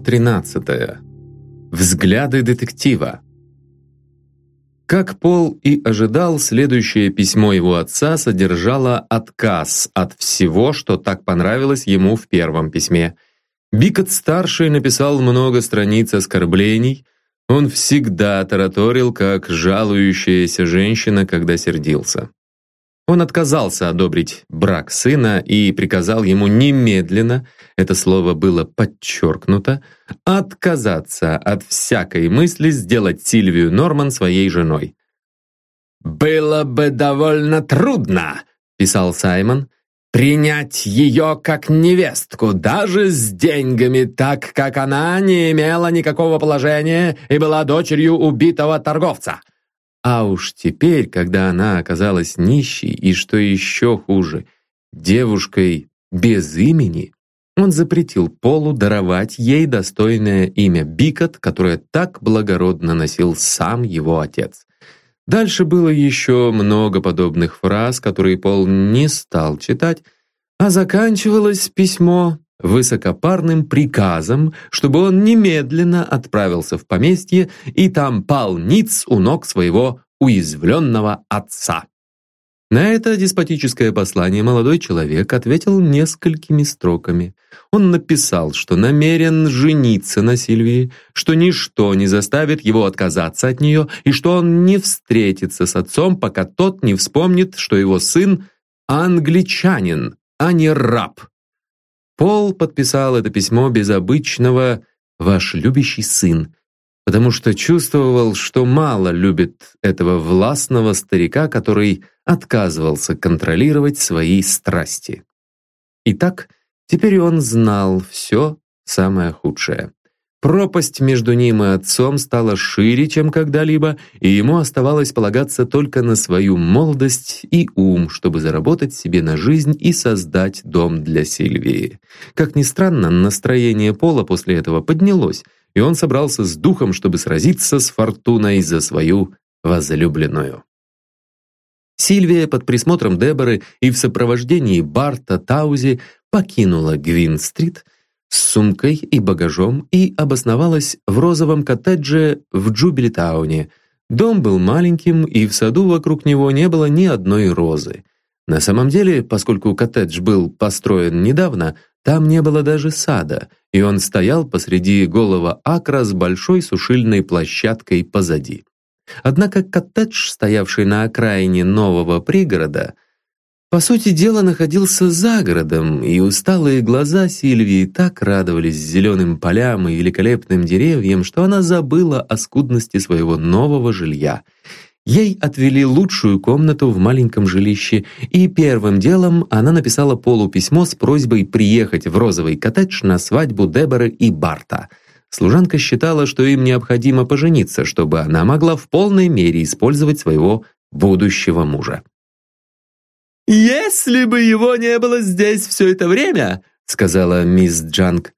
Глава 13. Взгляды детектива. Как Пол и ожидал, следующее письмо его отца содержало отказ от всего, что так понравилось ему в первом письме. Бикот-старший написал много страниц оскорблений. Он всегда тараторил, как жалующаяся женщина, когда сердился. Он отказался одобрить брак сына и приказал ему немедленно, это слово было подчеркнуто, отказаться от всякой мысли сделать Сильвию Норман своей женой. «Было бы довольно трудно», — писал Саймон, «принять ее как невестку, даже с деньгами, так как она не имела никакого положения и была дочерью убитого торговца. А уж теперь, когда она оказалась нищей и, что еще хуже, девушкой без имени, он запретил Полу даровать ей достойное имя Бикот, которое так благородно носил сам его отец. Дальше было еще много подобных фраз, которые Пол не стал читать, а заканчивалось письмо высокопарным приказом, чтобы он немедленно отправился в поместье и там пал ниц у ног своего уязвленного отца. На это деспотическое послание молодой человек ответил несколькими строками. Он написал, что намерен жениться на Сильвии, что ничто не заставит его отказаться от нее и что он не встретится с отцом, пока тот не вспомнит, что его сын англичанин, а не раб. Пол подписал это письмо без обычного «Ваш любящий сын», потому что чувствовал, что мало любит этого властного старика, который отказывался контролировать свои страсти. Итак, теперь он знал все самое худшее. Пропасть между ним и отцом стала шире, чем когда-либо, и ему оставалось полагаться только на свою молодость и ум, чтобы заработать себе на жизнь и создать дом для Сильвии. Как ни странно, настроение Пола после этого поднялось, и он собрался с духом, чтобы сразиться с Фортуной за свою возлюбленную. Сильвия под присмотром Деборы и в сопровождении Барта Таузи покинула Гвин-стрит, с сумкой и багажом и обосновалась в розовом коттедже в Джубилитауне. Дом был маленьким, и в саду вокруг него не было ни одной розы. На самом деле, поскольку коттедж был построен недавно, там не было даже сада, и он стоял посреди голого акра с большой сушильной площадкой позади. Однако коттедж, стоявший на окраине нового пригорода, по сути дела, находился за городом, и усталые глаза Сильвии так радовались зеленым полям и великолепным деревьям, что она забыла о скудности своего нового жилья. Ей отвели лучшую комнату в маленьком жилище, и первым делом она написала Полу письмо с просьбой приехать в розовый коттедж на свадьбу Деборы и Барта. Служанка считала, что им необходимо пожениться, чтобы она могла в полной мере использовать своего будущего мужа. «Если бы его не было здесь все это время», — сказала мисс Джанг,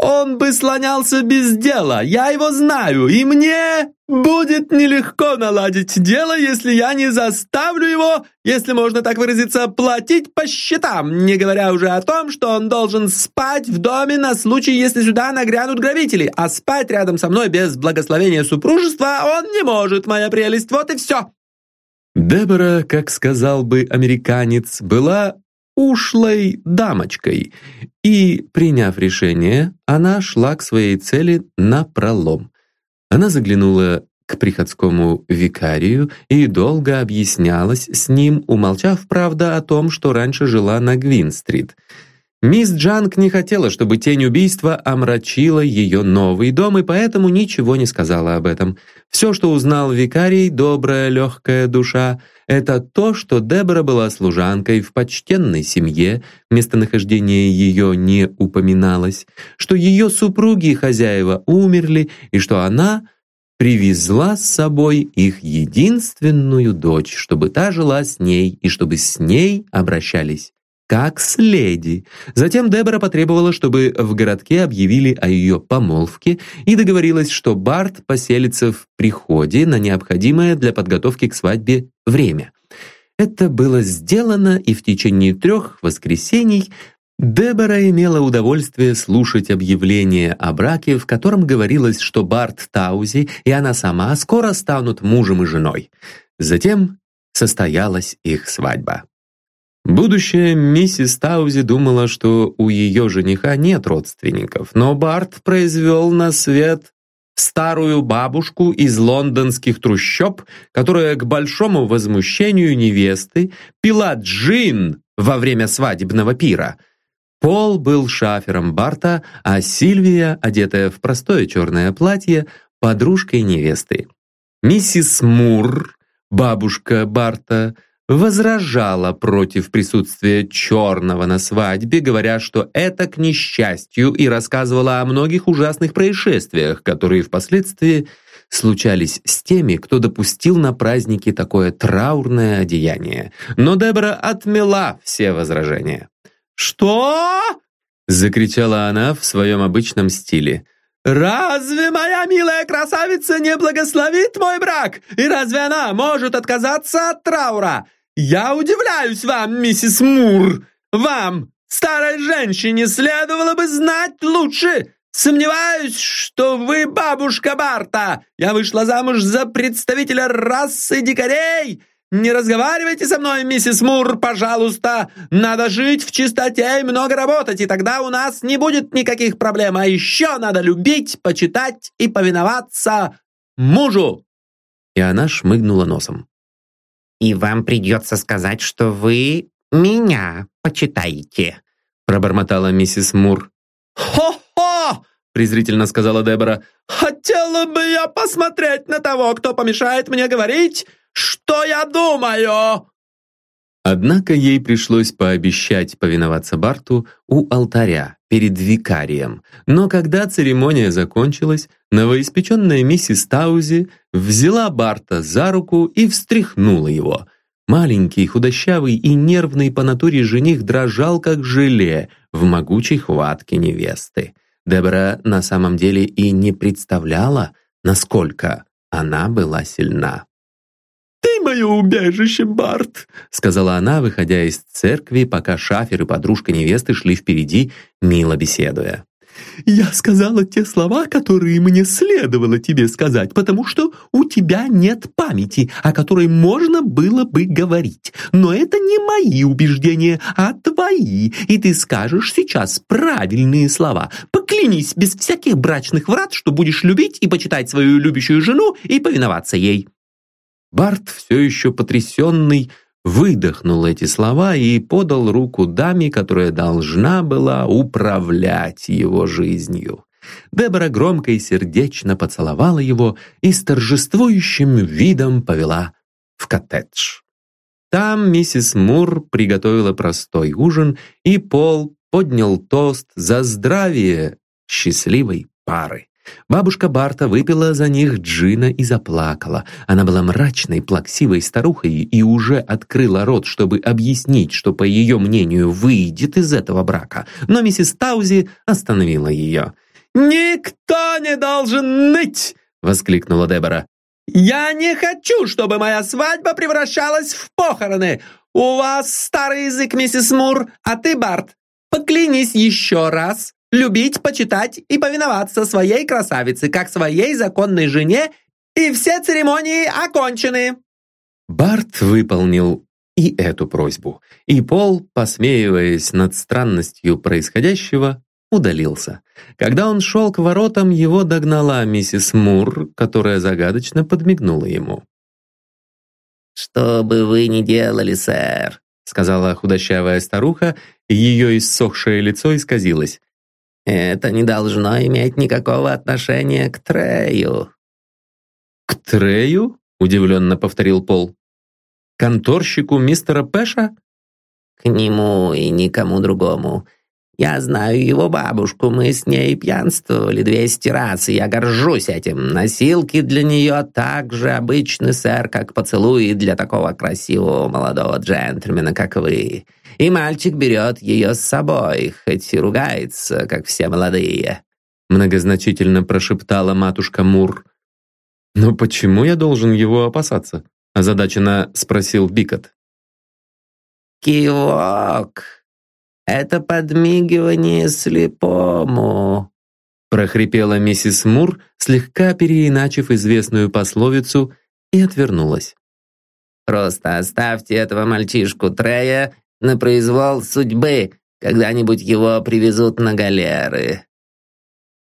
«он бы слонялся без дела, я его знаю, и мне будет нелегко наладить дело, если я не заставлю его, если можно так выразиться, платить по счетам, не говоря уже о том, что он должен спать в доме на случай, если сюда нагрянут грабители, а спать рядом со мной без благословения супружества он не может, моя прелесть, вот и все». Дебора, как сказал бы американец, была ушлой дамочкой, и, приняв решение, она шла к своей цели напролом. Она заглянула к приходскому викарию и долго объяснялась с ним, умолчав, правда, о том, что раньше жила на Гвин-стрит — Мисс Джанг не хотела, чтобы тень убийства омрачила ее новый дом, и поэтому ничего не сказала об этом. Все, что узнал викарий, добрая, легкая душа, это то, что Дебора была служанкой в почтенной семье, местонахождение ее не упоминалось, что ее супруги и хозяева умерли, и что она привезла с собой их единственную дочь, чтобы та жила с ней и чтобы с ней обращались как с леди. Затем Дебора потребовала, чтобы в городке объявили о ее помолвке и договорилась, что Барт поселится в приходе на необходимое для подготовки к свадьбе время. Это было сделано, и в течение трех воскресений Дебора имела удовольствие слушать объявление о браке, в котором говорилось, что Барт Таузи и она сама скоро станут мужем и женой. Затем состоялась их свадьба. Будущая миссис Таузи думала, что у ее жениха нет родственников, но Барт произвел на свет старую бабушку из лондонских трущоб, которая к большому возмущению невесты пила джин во время свадебного пира – Пол был шафером Барта, а Сильвия, одетая в простое черное платье, подружкой невесты. Миссис Мур, бабушка Барта, возражала против присутствия черного на свадьбе, говоря, что это к несчастью, и рассказывала о многих ужасных происшествиях, которые впоследствии случались с теми, кто допустил на празднике такое траурное одеяние. Но Дебора отмела все возражения. «Что?» — закричала она в своем обычном стиле. «Разве моя милая красавица не благословит мой брак? И разве она может отказаться от траура? Я удивляюсь вам, миссис Мур! Вам, старой женщине, следовало бы знать лучше!» Сомневаюсь, что вы бабушка Барта. Я вышла замуж за представителя расы дикарей «Не разговаривайте со мной, миссис Мур, пожалуйста! Надо жить в чистоте и много работать, и тогда у нас не будет никаких проблем. А еще надо любить, почитать и повиноваться мужу!» И она шмыгнула носом. «И вам придется сказать, что вы меня почитаете», пробормотала миссис Мур. «Хо-хо!» презрительно сказала Дебора. «Хотела бы я посмотреть на того, кто помешает мне говорить что я думаю!» Однако ей пришлось пообещать повиноваться Барту у алтаря перед викарием. Но когда церемония закончилась, новоиспеченная миссис Таузи взяла Барта за руку и встряхнула его. Маленький, худощавый и нервный по натуре жених дрожал, как желе, в могучей хватке невесты. Дебора на самом деле и не представляла, насколько она была сильна. «Ты мое убежище, Барт!» сказала она, выходя из церкви, пока шафер и подружка невесты шли впереди, мило беседуя. «Я сказала те слова, которые мне следовало тебе сказать, потому что у тебя нет памяти, о которой можно было бы говорить. Но это не мои убеждения, а твои, и ты скажешь сейчас правильные слова. Поклянись без всяких брачных врат, что будешь любить и почитать свою любящую жену и повиноваться ей». Барт, все еще потрясенный, выдохнул эти слова и подал руку даме, которая должна была управлять его жизнью. Дебора громко и сердечно поцеловала его и с торжествующим видом повела в коттедж. Там миссис Мур приготовила простой ужин, и Пол поднял тост за здравие счастливой пары. Бабушка Барта выпила за них джина и заплакала. Она была мрачной, плаксивой старухой и уже открыла рот, чтобы объяснить, что, по ее мнению, выйдет из этого брака. Но миссис Таузи остановила ее. «Никто не должен ныть!» — воскликнула Дебора. «Я не хочу, чтобы моя свадьба превращалась в похороны! У вас старый язык, миссис Мур, а ты, Барт, поклянись еще раз, любить, почитать и повиноваться своей красавице, как своей законной жене, и все церемонии окончены». Барт выполнил и эту просьбу, и Пол, посмеиваясь над странностью происходящего, удалился. Когда он шел к воротам, его догнала миссис Мур, которая загадочно подмигнула ему. «Что бы вы ни делали, сэр», сказала худощавая старуха, и ее иссохшее лицо исказилось. Это не должно иметь никакого отношения к Трею». «К Трею?» — удивленно повторил Пол. «Конторщику мистера Пэша?» «К нему и никому другому. Я знаю его бабушку, мы с ней пьянствовали 200 раз, и я горжусь этим. Носилки для нее так же обычны, сэр, как поцелуи для такого красивого молодого джентльмена, как вы. И мальчик берет ее с собой, хоть и ругается, как все молодые». Многозначительно прошептала матушка Мур. «Но почему я должен его опасаться?» озадаченно спросил Бикот. «Кивок!» Это подмигивание слепому!» прохрипела миссис Мур, слегка переиначив известную пословицу, и отвернулась. «Просто оставьте этого мальчишку Трея на произвол судьбы. Когда-нибудь его привезут на галеры».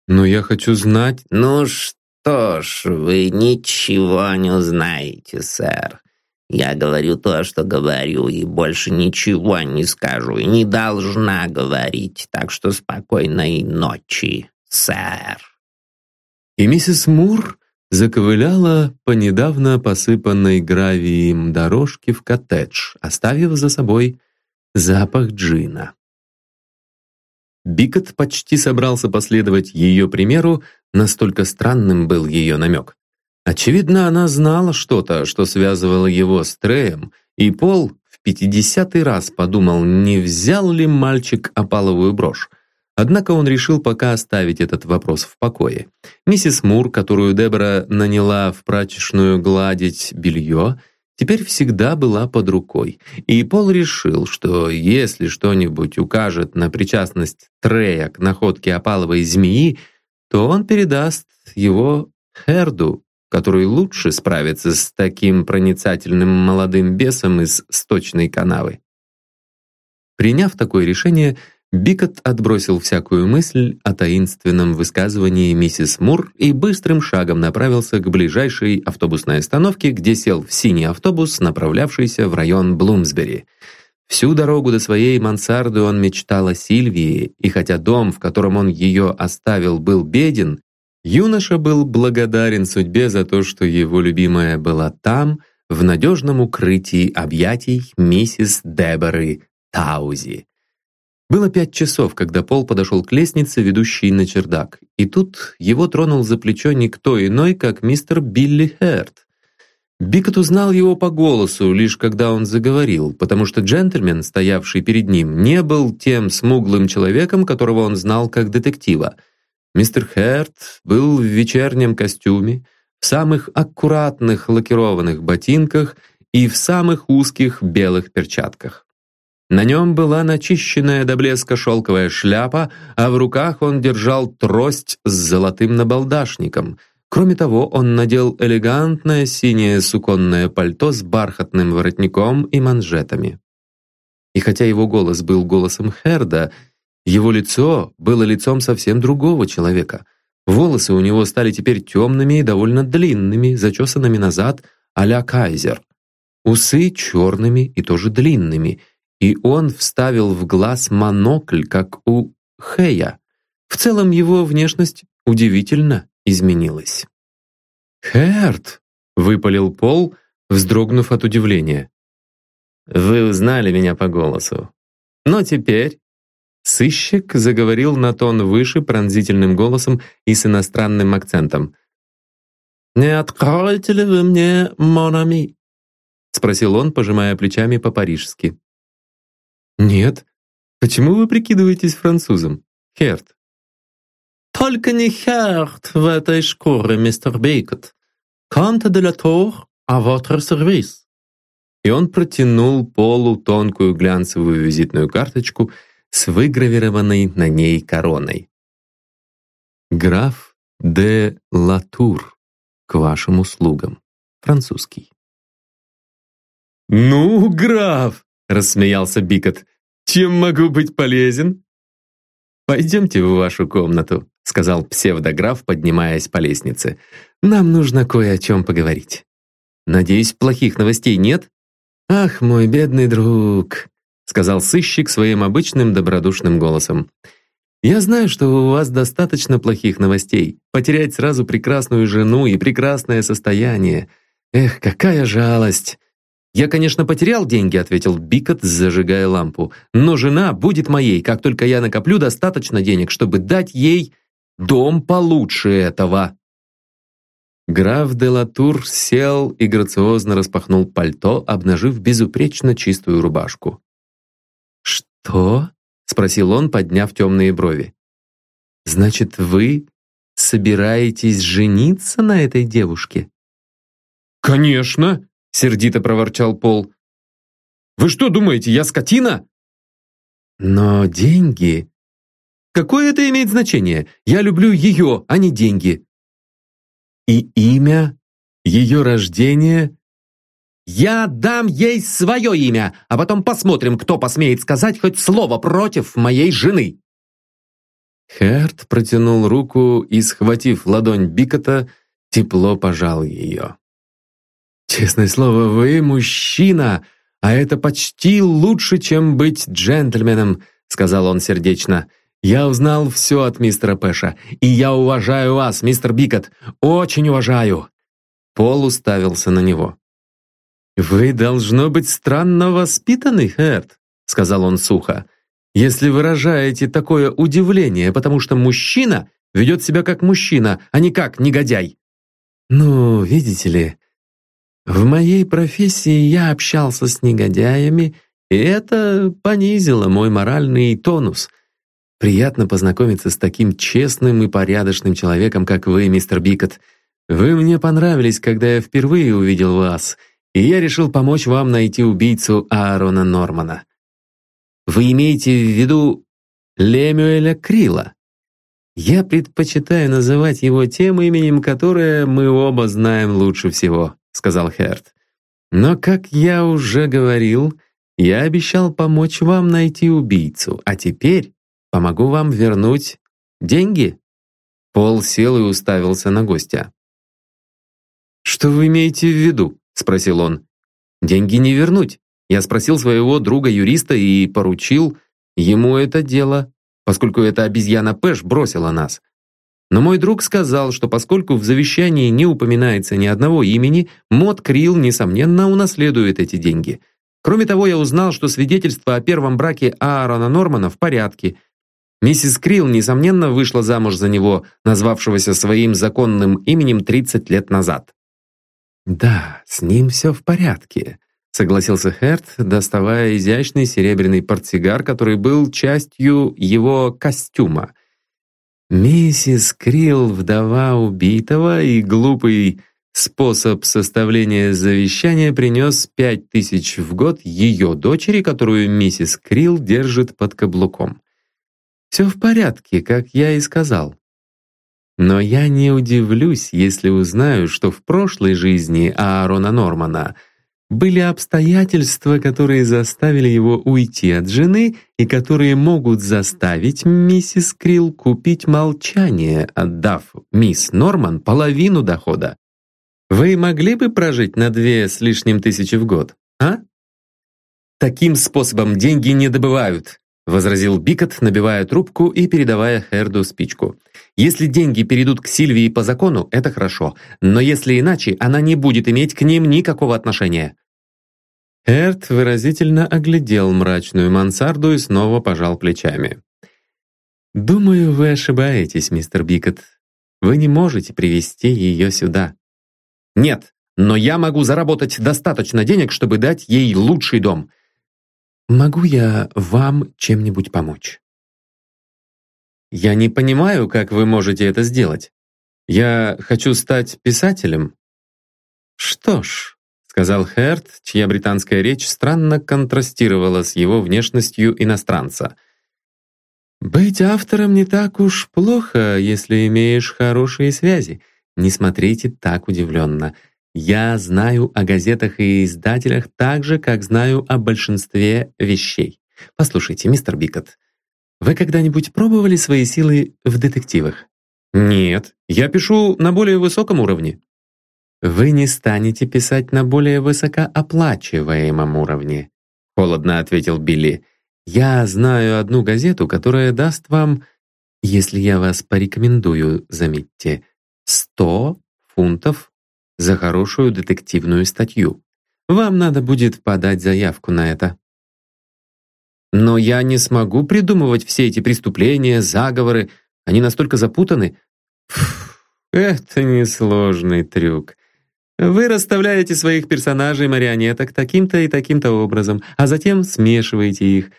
«Но я хочу знать...» «Ну что ж, вы ничего не узнаете, сэр. Я говорю то, что говорю, и больше ничего не скажу, и не должна говорить, так что спокойной ночи, сэр». И миссис Мур заковыляла по недавно посыпанной гравием дорожке в коттедж, оставив за собой запах джина. Бикот почти собрался последовать ее примеру, настолько странным был ее намек. Очевидно, она знала что-то, что связывало его с Треем, и Пол в пятидесятый раз подумал, не взял ли мальчик опаловую брошь. Однако он решил пока оставить этот вопрос в покое. Миссис Мур, которую Дебора наняла в прачечную гладить белье, теперь всегда была под рукой. И Пол решил, что если что-нибудь укажет на причастность Трея к находке опаловой змеи, то он передаст его Херду, который лучше справится с таким проницательным молодым бесом из сточной канавы. Приняв такое решение, Бикот отбросил всякую мысль о таинственном высказывании миссис Мур и быстрым шагом направился к ближайшей автобусной остановке, где сел в синий автобус, направлявшийся в район Блумсбери. Всю дорогу до своей мансарды он мечтал о Сильвии, и хотя дом, в котором он ее оставил, был беден, юноша был благодарен судьбе за то, что его любимая была там, в надежном укрытии объятий миссис Деборы Таузи. Было пять часов, когда Пол подошел к лестнице, ведущей на чердак, и тут его тронул за плечо никто иной, как мистер Билли Херт. Бикот узнал его по голосу, лишь когда он заговорил, потому что джентльмен, стоявший перед ним, не был тем смуглым человеком, которого он знал как детектива. Мистер Херт был в вечернем костюме, в самых аккуратных лакированных ботинках и в самых узких белых перчатках. На нем была начищенная до блеска шелковая шляпа, а в руках он держал трость с золотым набалдашником. Кроме того, он надел элегантное синее суконное пальто с бархатным воротником и манжетами. И хотя его голос был голосом Херда, его лицо было лицом совсем другого человека. Волосы у него стали теперь темными и довольно длинными, зачесанными назад а-ля кайзер. Усы черными и тоже длинными — и он вставил в глаз монокль, как у Хэя. В целом его внешность удивительно изменилась. «Хэрт!» — выпалил Пол, вздрогнув от удивления. «Вы узнали меня по голосу. Но теперь...» Сыщик заговорил на тон выше пронзительным голосом и с иностранным акцентом. «Не откроете ли вы мне, Монами?» — спросил он, пожимая плечами по-парижски. «Нет. Почему вы прикидываетесь французом? Херт?» «Только не Херт в этой шкуре, мистер Бейкот. Конте де ла Тур а votre сервис». И он протянул Полу тонкую глянцевую визитную карточку с выгравированной на ней короной. «Граф де Латур, к вашим услугам. Французский». «Ну, граф!» — рассмеялся Бикот. «Чем могу быть полезен?» «Пойдемте в вашу комнату», — сказал псевдограф, поднимаясь по лестнице. «Нам нужно кое о чем поговорить». «Надеюсь, плохих новостей нет?» «Ах, мой бедный друг», — сказал сыщик своим обычным добродушным голосом. «Я знаю, что у вас достаточно плохих новостей. Потерять сразу прекрасную жену и прекрасное состояние. Эх, какая жалость! «Я, конечно, потерял деньги», — ответил Бикот, зажигая лампу. «Но жена будет моей, как только я накоплю достаточно денег, чтобы дать ей дом получше этого». Граф де Латур сел и грациозно распахнул пальто, обнажив безупречно чистую рубашку. «Что?» — спросил он, подняв темные брови. «Значит, вы собираетесь жениться на этой девушке?» «Конечно!» сердито проворчал Пол. «Вы что думаете, я скотина?» Но деньги... Какое это имеет значение? Я люблю ее, а не деньги. И имя, ее рождение... Я дам ей свое имя, а потом посмотрим, кто посмеет сказать хоть слово против моей жены. Херт протянул руку и, схватив ладонь Бикота, тепло пожал ее. «Честное слово, вы мужчина, а это почти лучше, чем быть джентльменом», сказал он сердечно. «Я узнал все от мистера Пэша, и я уважаю вас, мистер Бикот, очень уважаю». Пол уставился на него. «Вы, должно быть, странно воспитанный, Херт», сказал он сухо если выражаете такое удивление, потому что мужчина ведет себя как мужчина, а не как негодяй. Ну, видите ли, в моей профессии я общался с негодяями, и это понизило мой моральный тонус. Приятно познакомиться с таким честным и порядочным человеком, как вы, мистер Бикот. Вы мне понравились, когда я впервые увидел вас, и я решил помочь вам найти убийцу Аарона Нормана. Вы имеете в виду Лемюэля Крила? Я предпочитаю называть его тем именем, которое мы оба знаем лучше всего, сказал Херт. Но, как я уже говорил, я обещал помочь вам найти убийцу, а теперь помогу вам вернуть деньги. Пол сел и уставился на гостя. «Что вы имеете в виду?» — спросил он. «Деньги не вернуть. Я спросил своего друга-юриста и поручил ему это дело, поскольку эта обезьяна Пэш бросила нас. Но мой друг сказал, что поскольку в завещании не упоминается ни одного имени, Мод Крилл, несомненно, унаследует эти деньги. Кроме того, я узнал, что свидетельство о первом браке Аарона Нормана в порядке. Миссис Крилл, несомненно, вышла замуж за него, назвавшегося своим законным именем 30 лет назад. «Да, с ним все в порядке», согласился Херт, доставая изящный серебряный портсигар, который был частью его костюма. Миссис Крилл, вдова убитого, и глупый способ составления завещания принес пять тысяч в год ее дочери, которую миссис Крилл держит под каблуком. Все в порядке, как я и сказал. Но я не удивлюсь, если узнаю, что в прошлой жизни Аарона Нормана — были обстоятельства, которые заставили его уйти от жены и которые могут заставить миссис Крилл купить молчание, отдав мисс Норман половину дохода. Вы могли бы прожить на две с лишним тысячи в год, а? Таким способом деньги не добывают, возразил Бикот, набивая трубку и передавая Херду спичку. Если деньги перейдут к Сильвии по закону, это хорошо, но если иначе, она не будет иметь к ним никакого отношения. Эрт выразительно оглядел мрачную мансарду и снова пожал плечами. «Думаю, вы ошибаетесь, мистер Бикот. Вы не можете привести ее сюда». «Нет, но я могу заработать достаточно денег, чтобы дать ей лучший дом. Могу я вам чем-нибудь помочь?» «Я не понимаю, как вы можете это сделать. Я хочу стать писателем». «Что ж», — сказал Херт, чья британская речь странно контрастировала с его внешностью иностранца. «Быть автором не так уж плохо, если имеешь хорошие связи. Не смотрите так удивленно. Я знаю о газетах и издателях так же, как знаю о большинстве вещей. Послушайте, мистер Бикот, вы когда-нибудь пробовали свои силы в детективах? Нет, я пишу на более высоком уровне. Вы не станете писать на более высокооплачиваемом уровне, холодно ответил Билли. Я знаю одну газету, которая даст вам, если я вас порекомендую, заметьте, сто фунтов за хорошую детективную статью. Вам надо будет подать заявку на это. Но я не смогу придумывать все эти преступления, заговоры. Они настолько запутаны. Фу, это несложный трюк. Вы расставляете своих персонажей-марионеток таким-то и таким-то образом, а затем смешиваете их.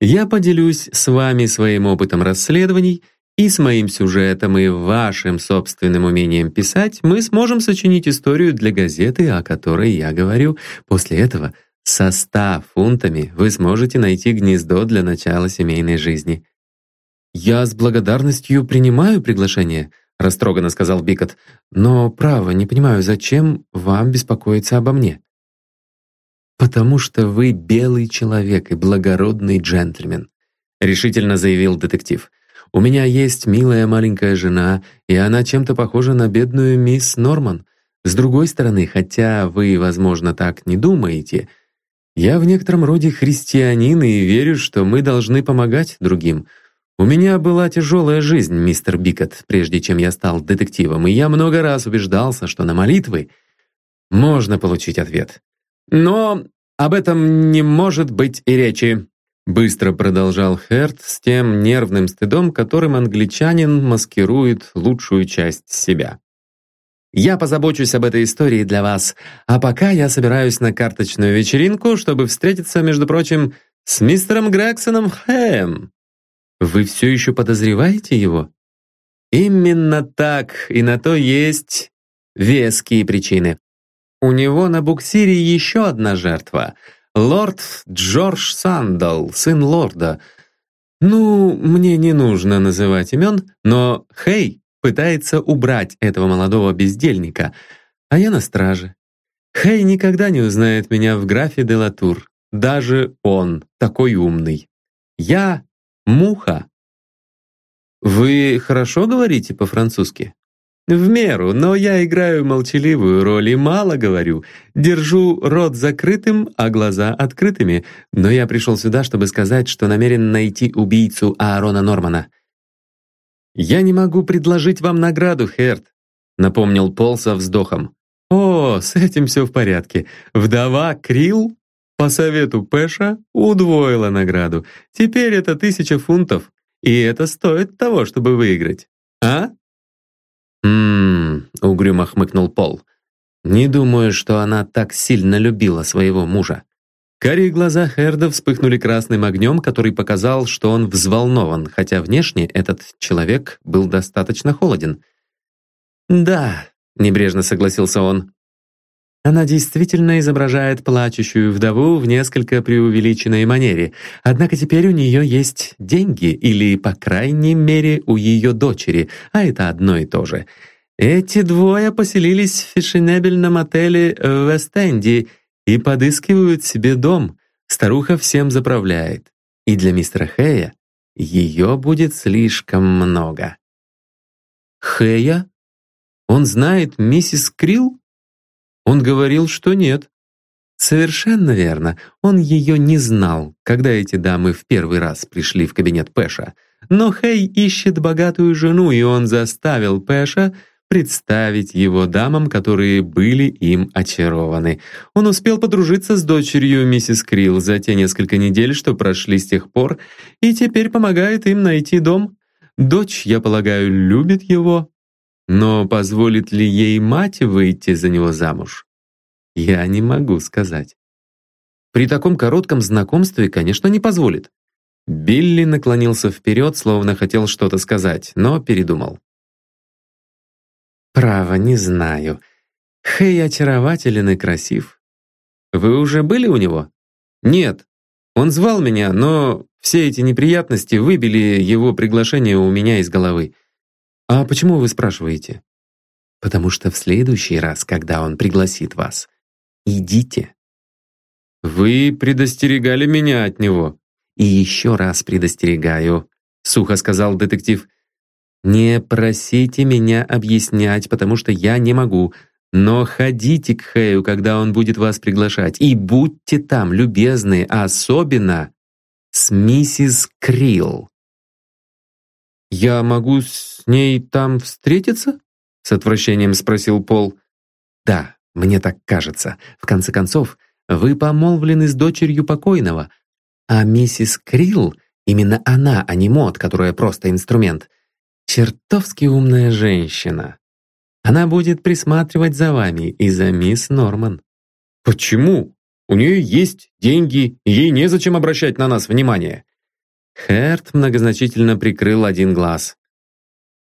Я поделюсь с вами своим опытом расследований — и с моим сюжетом, и вашим собственным умением писать мы сможем сочинить историю для газеты, о которой я говорю. После этого Со ста фунтами вы сможете найти гнездо для начала семейной жизни. «Я с благодарностью принимаю приглашение», — растроганно сказал Бикот. «Но, право, не понимаю, зачем вам беспокоиться обо мне?» «Потому что вы белый человек и благородный джентльмен», — решительно заявил детектив. «У меня есть милая маленькая жена, и она чем-то похожа на бедную мисс Норман. С другой стороны, хотя вы, возможно, так не думаете, я в некотором роде христианин и верю, что мы должны помогать другим. У меня была тяжелая жизнь, мистер Бикот, прежде чем я стал детективом, и я много раз убеждался, что на молитвы можно получить ответ. Но об этом не может быть и речи. Быстро продолжал Херт с тем нервным стыдом, которым англичанин маскирует лучшую часть себя. Я позабочусь об этой истории для вас. А пока я собираюсь на карточную вечеринку, чтобы встретиться, между прочим, с мистером Грексоном Хэм. Вы все еще подозреваете его? Именно так, и на то есть веские причины. У него на буксире еще одна жертва. Лорд Джордж Сандал, сын лорда. Ну, мне не нужно называть имен, но Хей пытается убрать этого молодого бездельника, а я на страже. Хей никогда не узнает меня в графе де Латур. Даже он, такой умный. Я — муха. Вы хорошо говорите по-французски? В меру, но я играю молчаливую роль и мало говорю. Держу рот закрытым, а глаза открытыми. Но я пришел сюда, чтобы сказать, что намерен найти убийцу Аарона Нормана. «Я не могу предложить вам награду, Херт», — напомнил Пол со вздохом. «О, с этим все в порядке. Вдова Крил по совету Пэша удвоила награду. Теперь это тысяча фунтов, и это стоит того, чтобы выиграть. А?» Угрюмо хмыкнул Пол. «Не думаю, что она так сильно любила своего мужа. Карие глаза Херда вспыхнули красным огнем, который показал, что он взволнован, хотя внешне этот человек был достаточно холоден. «Да», — небрежно согласился он, она действительно изображает плачущую вдову в несколько преувеличенной манере. Однако теперь у нее есть деньги, или, по крайней мере, у ее дочери, а это одно и то же. Эти двое поселились в фешенебельном отеле в Вест-Энди и подыскивают себе дом. Старуха всем заправляет. И для мистера Хэя ее будет слишком много. Хэя? Он знает миссис Крилл? Он говорил, что нет. Совершенно верно. Он ее не знал, когда эти дамы в первый раз пришли в кабинет Пэша. Но Хэй ищет богатую жену, и он заставил Пэша представить его дамам, которые были им очарованы. Он успел подружиться с дочерью миссис Крилл за те несколько недель, что прошли с тех пор, и теперь помогает им найти дом. Дочь, я полагаю, любит его, но позволит ли ей мать выйти за него замуж? Я не могу сказать. При таком коротком знакомстве, конечно, не позволит. Билли наклонился вперед, словно хотел что-то сказать, но передумал. «Право, не знаю. Хей очарователен и красив. Вы уже были у него?» «Нет. Он звал меня, но все эти неприятности выбили его приглашение у меня из головы. А почему вы спрашиваете?» «Потому что в следующий раз, когда он пригласит вас, идите». «Вы предостерегали меня от него». «И еще раз предостерегаю», — сухо сказал детектив. «Не просите меня объяснять, потому что я не могу. Но ходите к Хэю, когда он будет вас приглашать, и будьте там, любезны, особенно с миссис Крилл». «Я могу с ней там встретиться?» С отвращением спросил Пол. «Да, мне так кажется. В конце концов, вы помолвлены с дочерью покойного, а миссис Крилл, именно она, а не мод, которая просто инструмент, Чертовски умная женщина. Она будет присматривать за вами и за мисс Норман. Почему? У нее есть деньги, и ей незачем обращать на нас внимание. Херт многозначительно прикрыл один глаз.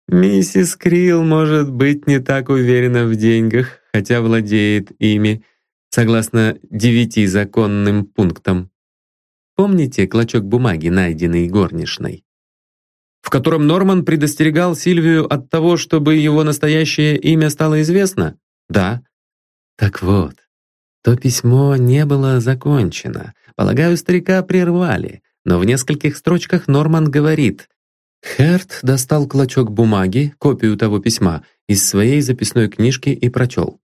«Миссис Крилл может быть не так уверена в деньгах, хотя владеет ими. согласно девяти законным пунктам. Помните клочок бумаги, найденный горничной? В котором Норман предостерегал Сильвию от того, чтобы его настоящее имя стало известно? Да. Так вот, то письмо не было закончено. Полагаю, старика прервали, но в нескольких строчках Норман говорит Херт достал клочок бумаги, копию того письма, из своей записной книжки и прочел.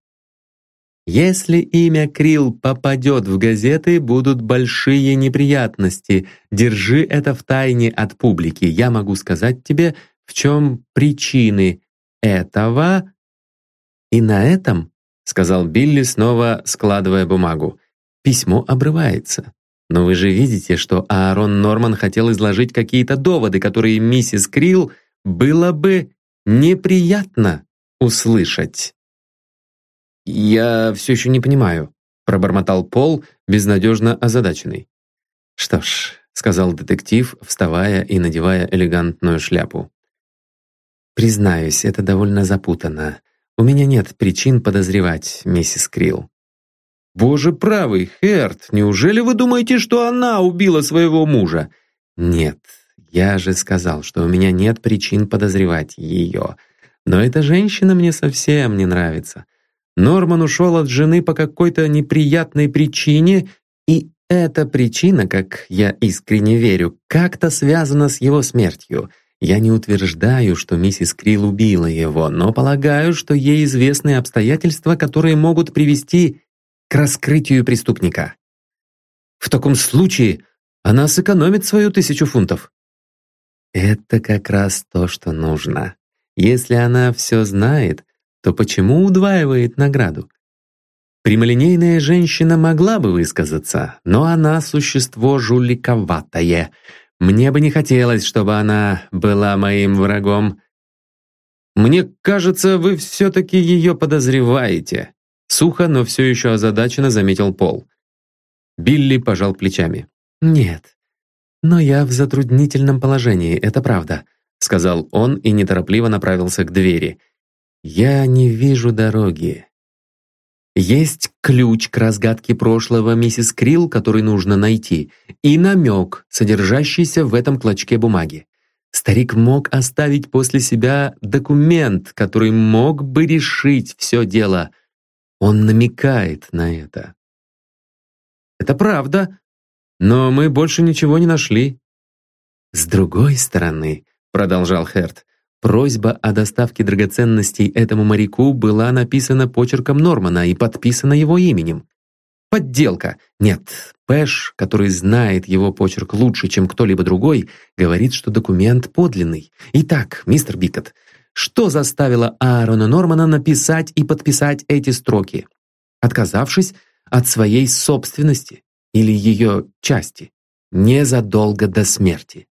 Если имя Крил попадет в газеты, будут большие неприятности. Держи это в тайне от публики. Я могу сказать тебе, в чем причины этого. И на этом, сказал Билли, снова складывая бумагу, письмо обрывается. Но вы же видите, что Аарон Норман хотел изложить какие-то доводы, которые миссис Крил было бы неприятно услышать. «Я все еще не понимаю», — пробормотал Пол, безнадежно озадаченный. «Что ж», — сказал детектив, вставая и надевая элегантную шляпу. «Признаюсь, это довольно запутанно. У меня нет причин подозревать миссис Крилл». «Боже правый, Херт, неужели вы думаете, что она убила своего мужа?» «Нет, я же сказал, что у меня нет причин подозревать ее. Но эта женщина мне совсем не нравится. Норман ушел от жены по какой-то неприятной причине, и эта причина, как я искренне верю, как-то связана с его смертью. Я не утверждаю, что миссис Крилл убила его, но полагаю, что ей известны обстоятельства, которые могут привести к раскрытию преступника. В таком случае она сэкономит свою тысячу фунтов. Это как раз то, что нужно. Если она все знает, то почему удваивает награду? Прямолинейная женщина могла бы высказаться, но она существо жуликоватое. Мне бы не хотелось, чтобы она была моим врагом. Мне кажется, вы все-таки ее подозреваете. Сухо, но все еще озадаченно заметил Пол. Билли пожал плечами. «Нет, но я в затруднительном положении, это правда», сказал он и неторопливо направился к двери. Я не вижу дороги. Есть ключ к разгадке прошлого миссис Крилл, который нужно найти, и намек, содержащийся в этом клочке бумаги. Старик мог оставить после себя документ, который мог бы решить все дело. Он намекает на это. Это правда, но мы больше ничего не нашли. С другой стороны, продолжал Херт, Просьба о доставке драгоценностей этому моряку была написана почерком Нормана и подписана его именем. Подделка. Нет, Пэш, который знает его почерк лучше, чем кто-либо другой, говорит, что документ подлинный. Итак, мистер Бикот, что заставило Аарона Нормана написать и подписать эти строки, отказавшись от своей собственности или ее части, незадолго до смерти?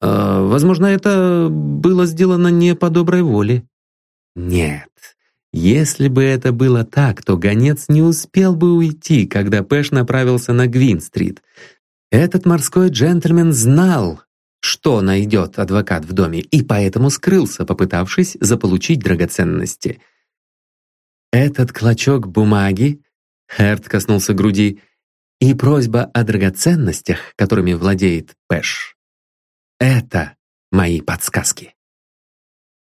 А, возможно, это было сделано не по доброй воле. Нет. Если бы это было так, то гонец не успел бы уйти, когда Пэш направился на Гвин-стрит. Этот морской джентльмен знал, что найдет адвокат в доме, и поэтому скрылся, попытавшись заполучить драгоценности. Этот клочок бумаги, Херт коснулся груди, и просьба о драгоценностях, которыми владеет Пэш, это мои подсказки.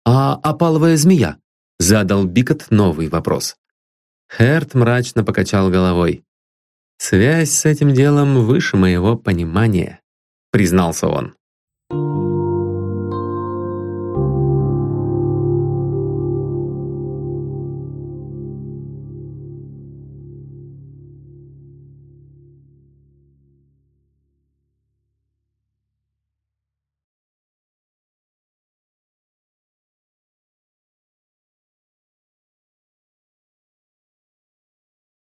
«А опаловая змея?» — задал Бикот новый вопрос. Херт мрачно покачал головой. «Связь с этим делом выше моего понимания», — признался он.